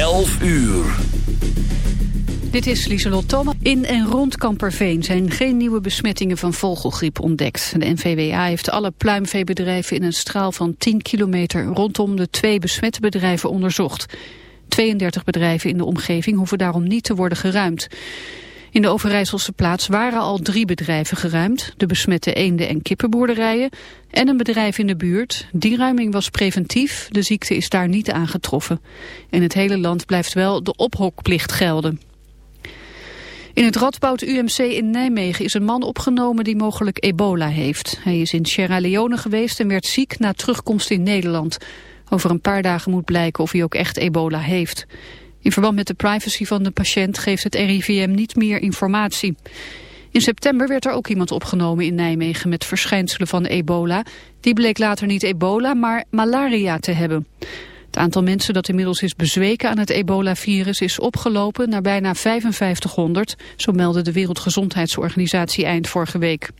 11 uur. Dit is Lieselot Thomas. In en rond Kamperveen zijn geen nieuwe besmettingen van vogelgriep ontdekt. De NVWA heeft alle pluimveebedrijven in een straal van 10 kilometer rondom de twee besmette bedrijven onderzocht. 32 bedrijven in de omgeving hoeven daarom niet te worden geruimd. In de Overijsselse plaats waren al drie bedrijven geruimd. De besmette eenden- en kippenboerderijen en een bedrijf in de buurt. Die ruiming was preventief, de ziekte is daar niet aangetroffen. In het hele land blijft wel de ophokplicht gelden. In het Radboud UMC in Nijmegen is een man opgenomen die mogelijk ebola heeft. Hij is in Sierra Leone geweest en werd ziek na terugkomst in Nederland. Over een paar dagen moet blijken of hij ook echt ebola heeft. In verband met de privacy van de patiënt geeft het RIVM niet meer informatie. In september werd er ook iemand opgenomen in Nijmegen met verschijnselen van ebola. Die bleek later niet ebola, maar malaria te hebben. Het aantal mensen dat inmiddels is bezweken aan het ebola-virus is opgelopen naar bijna 5500, zo meldde de Wereldgezondheidsorganisatie eind vorige week.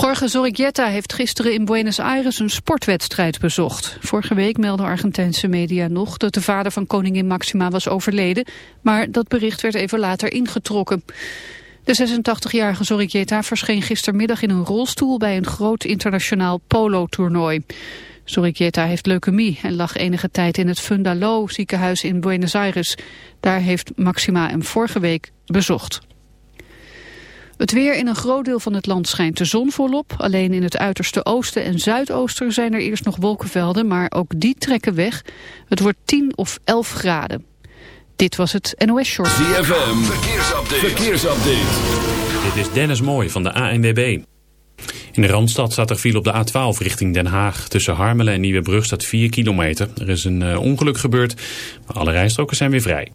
Jorge Zorrigueta heeft gisteren in Buenos Aires een sportwedstrijd bezocht. Vorige week meldde Argentijnse media nog dat de vader van koningin Maxima was overleden, maar dat bericht werd even later ingetrokken. De 86-jarige Zorrigueta verscheen gistermiddag in een rolstoel bij een groot internationaal polo-toernooi. Zorrigueta heeft leukemie en lag enige tijd in het Fundalo ziekenhuis in Buenos Aires. Daar heeft Maxima hem vorige week bezocht. Het weer in een groot deel van het land schijnt de zon volop. Alleen in het uiterste oosten en zuidoosten zijn er eerst nog wolkenvelden, maar ook die trekken weg. Het wordt 10 of 11 graden. Dit was het NOS Short. ZFM, verkeersupdate. verkeersupdate. Dit is Dennis Mooij van de ANWB. In de Randstad staat er viel op de A12 richting Den Haag. Tussen Harmelen en Nieuwebrug staat 4 kilometer. Er is een uh, ongeluk gebeurd, maar alle rijstroken zijn weer vrij.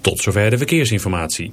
Tot zover de verkeersinformatie.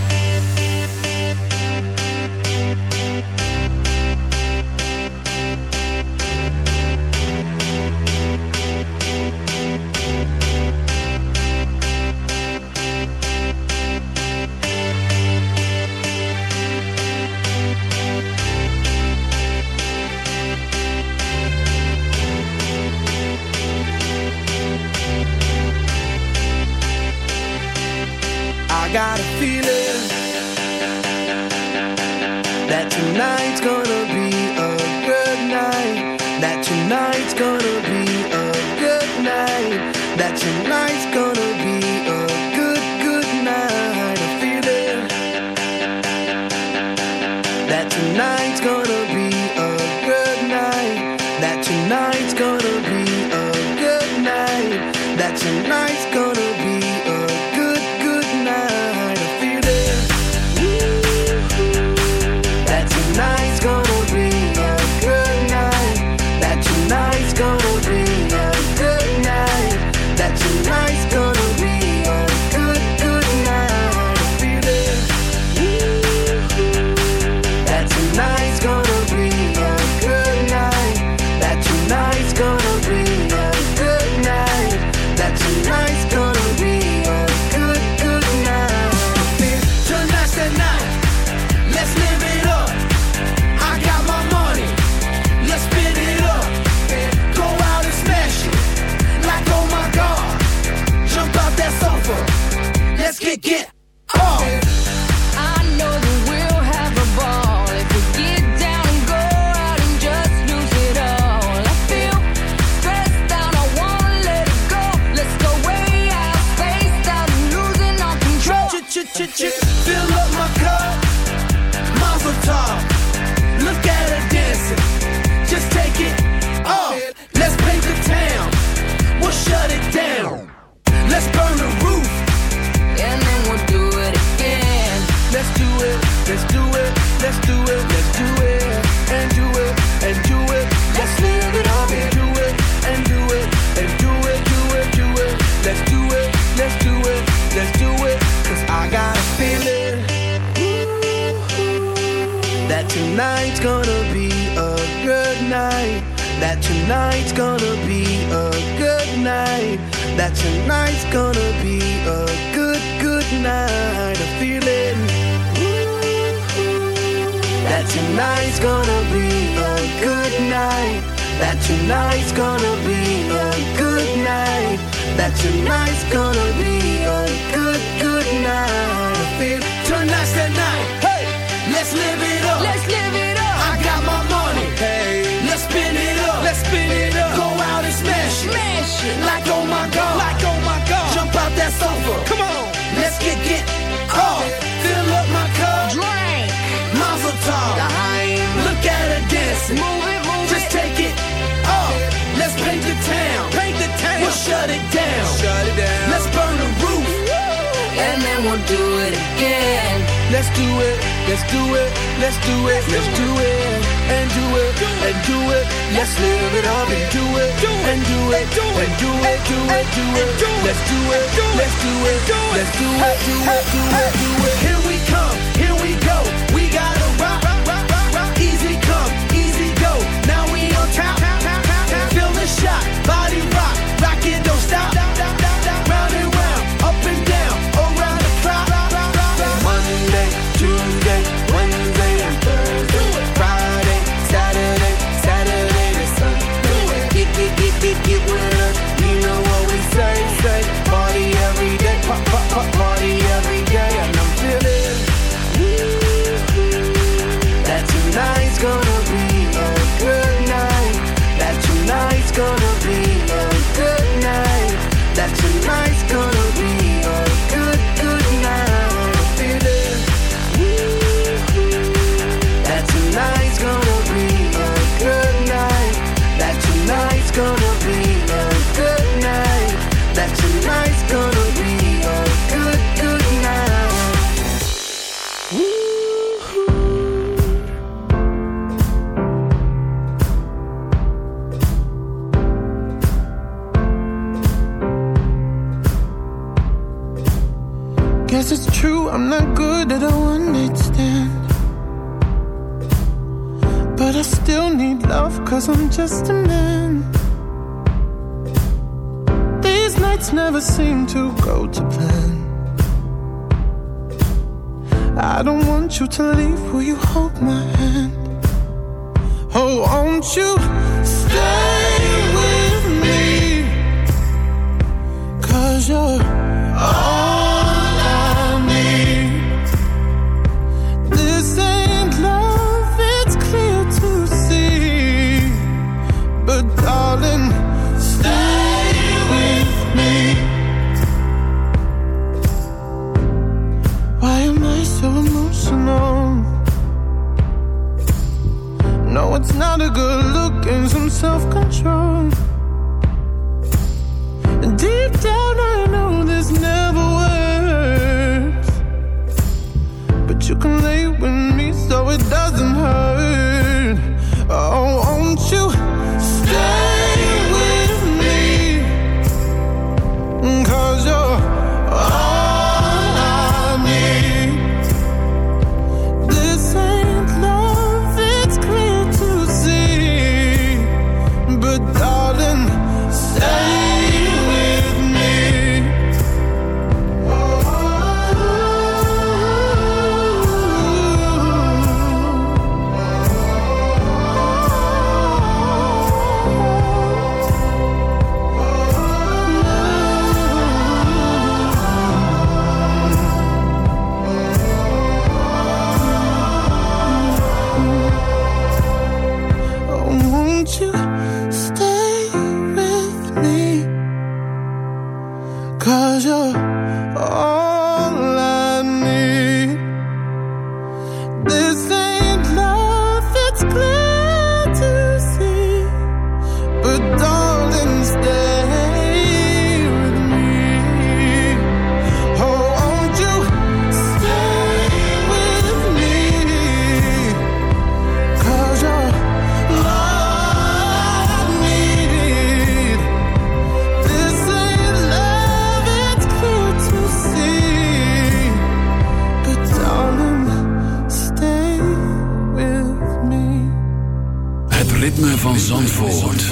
Van Zandvoort.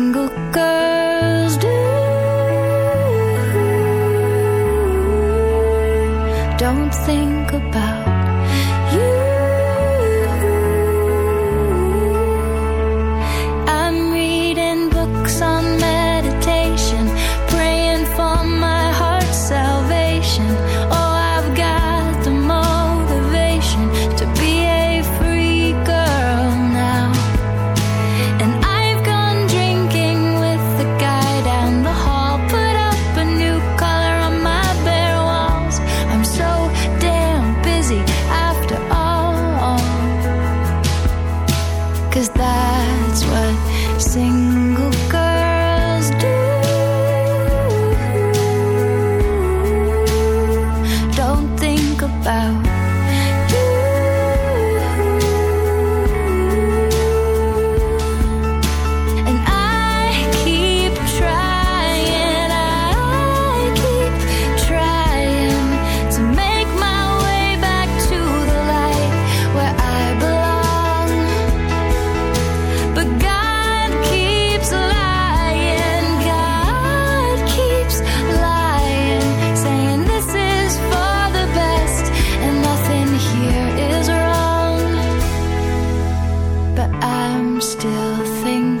still think.